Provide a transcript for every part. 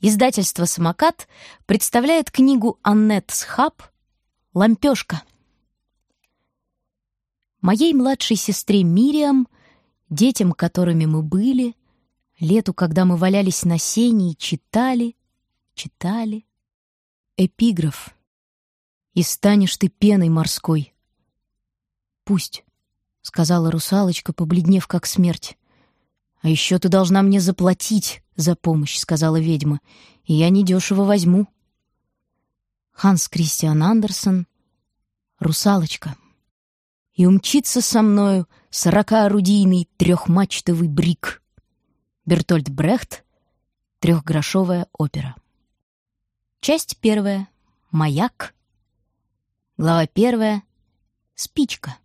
Издательство «Самокат» представляет книгу Аннет Схаб «Лампёшка». Моей младшей сестре Мириам, детям, которыми мы были, лету, когда мы валялись на сене и читали, читали. Эпиграф. «И станешь ты пеной морской». «Пусть», — сказала русалочка, побледнев как смерть. «А еще ты должна мне заплатить за помощь», — сказала ведьма, — «и я недешево возьму». Ханс Кристиан Андерсон «Русалочка». И умчится со мною сорокаорудийный трехмачтовый брик. Бертольд Брехт «Трехгрошовая опера». Часть первая. Маяк. Глава первая. Спичка.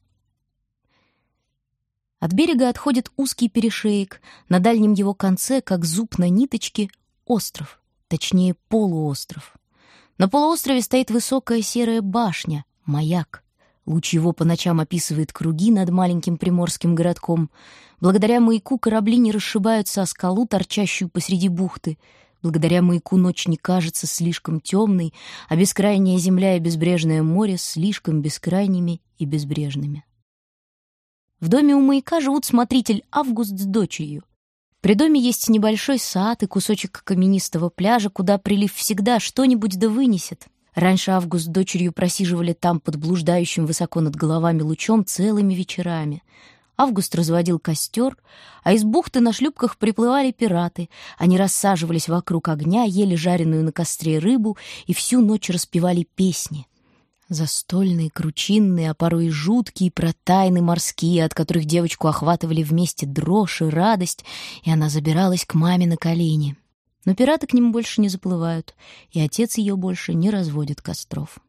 От берега отходит узкий перешеек, на дальнем его конце, как зуб на ниточке, остров, точнее полуостров. На полуострове стоит высокая серая башня, маяк. Луч его по ночам описывает круги над маленьким приморским городком. Благодаря маяку корабли не расшибаются о скалу, торчащую посреди бухты. Благодаря маяку ночь не кажется слишком темной, а бескрайняя земля и безбрежное море слишком бескрайними и безбрежными. В доме у маяка живут смотритель Август с дочерью. При доме есть небольшой сад и кусочек каменистого пляжа, куда прилив всегда что-нибудь да вынесет. Раньше Август с дочерью просиживали там под блуждающим высоко над головами лучом целыми вечерами. Август разводил костер, а из бухты на шлюпках приплывали пираты. Они рассаживались вокруг огня, ели жареную на костре рыбу и всю ночь распевали песни. Застольные, кручинные, а порой и жуткие, про тайны морские, от которых девочку охватывали вместе дрожь и радость, и она забиралась к маме на колени. Но пираты к ним больше не заплывают, и отец ее больше не разводит костров.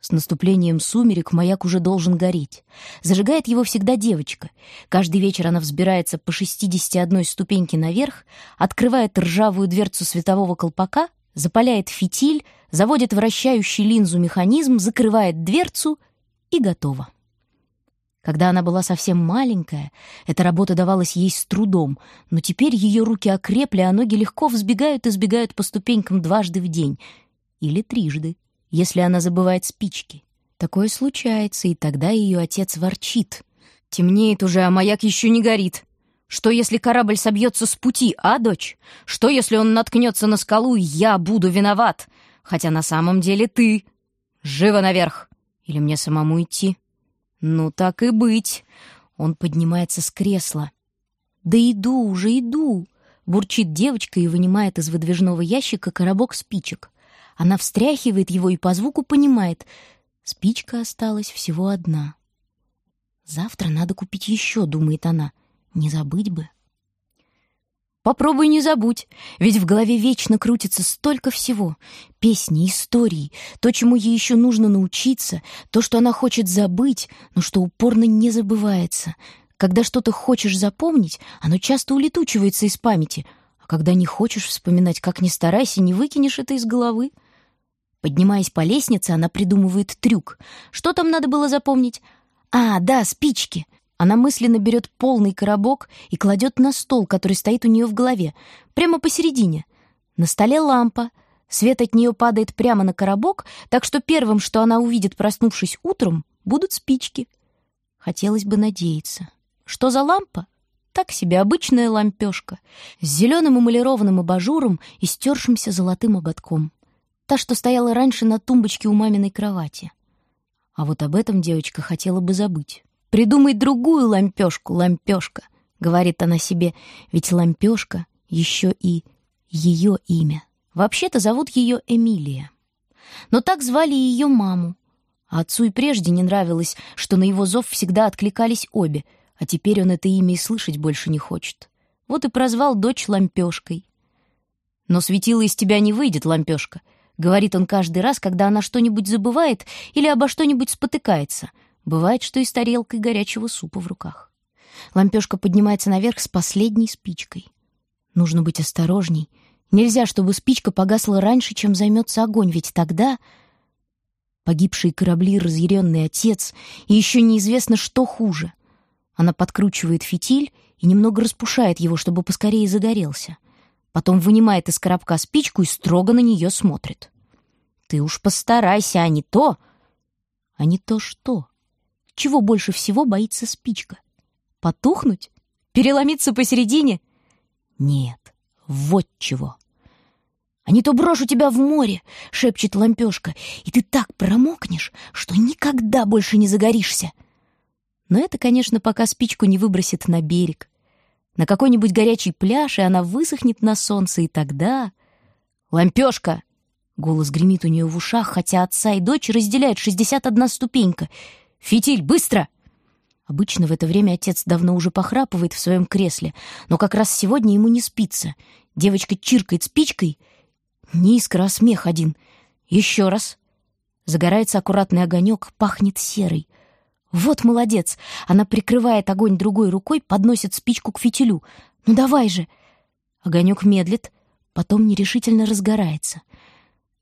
С наступлением сумерек маяк уже должен гореть. Зажигает его всегда девочка. Каждый вечер она взбирается по 61 ступеньке наверх, открывает ржавую дверцу светового колпака, запаляет фитиль, заводит вращающий линзу механизм, закрывает дверцу и готово. Когда она была совсем маленькая, эта работа давалась ей с трудом, но теперь ее руки окрепли, а ноги легко взбегают и сбегают по ступенькам дважды в день. Или трижды, если она забывает спички. Такое случается, и тогда ее отец ворчит. «Темнеет уже, а маяк еще не горит. Что, если корабль собьется с пути, а, дочь? Что, если он наткнется на скалу, и я буду виноват? Хотя на самом деле ты. Живо наверх! Или мне самому идти? Ну, так и быть. Он поднимается с кресла. Да иду уже, иду. Бурчит девочка и вынимает из выдвижного ящика коробок спичек. Она встряхивает его и по звуку понимает. Спичка осталась всего одна. «Завтра надо купить еще», — думает она. Не забыть бы. Попробуй не забудь, ведь в голове вечно крутится столько всего. Песни, истории, то, чему ей еще нужно научиться, то, что она хочет забыть, но что упорно не забывается. Когда что-то хочешь запомнить, оно часто улетучивается из памяти, а когда не хочешь вспоминать, как ни старайся, не выкинешь это из головы. Поднимаясь по лестнице, она придумывает трюк. Что там надо было запомнить? А, да, спички. Она мысленно берет полный коробок и кладет на стол, который стоит у нее в голове, прямо посередине. На столе лампа. Свет от нее падает прямо на коробок, так что первым, что она увидит, проснувшись утром, будут спички. Хотелось бы надеяться. Что за лампа? Так себе обычная лампешка с зеленым эмалированным абажуром и стершимся золотым ободком. Та, что стояла раньше на тумбочке у маминой кровати. А вот об этом девочка хотела бы забыть. Придумай другую лампешку, лампешка, говорит она себе, ведь лампешка еще и ее имя. Вообще-то зовут ее Эмилия. Но так звали ее маму. А отцу и прежде не нравилось, что на его зов всегда откликались обе, а теперь он это имя и слышать больше не хочет. Вот и прозвал дочь лампешкой. Но светило из тебя не выйдет, лампешка, говорит он каждый раз, когда она что-нибудь забывает или обо что-нибудь спотыкается — Бывает, что и с тарелкой горячего супа в руках. Лампешка поднимается наверх с последней спичкой. Нужно быть осторожней. Нельзя, чтобы спичка погасла раньше, чем займется огонь, ведь тогда... Погибшие корабли, разъяренный отец, и еще неизвестно, что хуже. Она подкручивает фитиль и немного распушает его, чтобы поскорее загорелся. Потом вынимает из коробка спичку и строго на нее смотрит. «Ты уж постарайся, а не то...» «А не то что?» Чего больше всего боится спичка? Потухнуть? Переломиться посередине? Нет, вот чего. «А не то брошу тебя в море!» — шепчет лампешка. «И ты так промокнешь, что никогда больше не загоришься!» Но это, конечно, пока спичку не выбросит на берег. На какой-нибудь горячий пляж, и она высохнет на солнце, и тогда... «Лампешка!» — голос гремит у нее в ушах, хотя отца и дочь разделяют шестьдесят одна ступенька. «Фитиль, быстро!» Обычно в это время отец давно уже похрапывает в своем кресле, но как раз сегодня ему не спится. Девочка чиркает спичкой. Не искра, а смех один. Еще раз. Загорается аккуратный огонек, пахнет серой. Вот молодец! Она прикрывает огонь другой рукой, подносит спичку к фитилю. «Ну давай же!» Огонек медлит, потом нерешительно разгорается.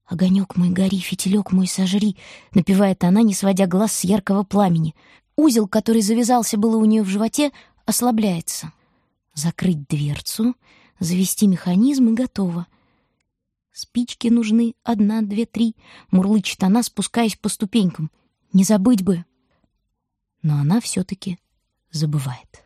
«Огонек мой гори, фитилек мой сожри», — напевает она, не сводя глаз с яркого пламени. Узел, который завязался было у нее в животе, ослабляется. Закрыть дверцу, завести механизм и готово. Спички нужны, одна, две, три, мурлычет она, спускаясь по ступенькам. Не забыть бы. Но она все-таки забывает.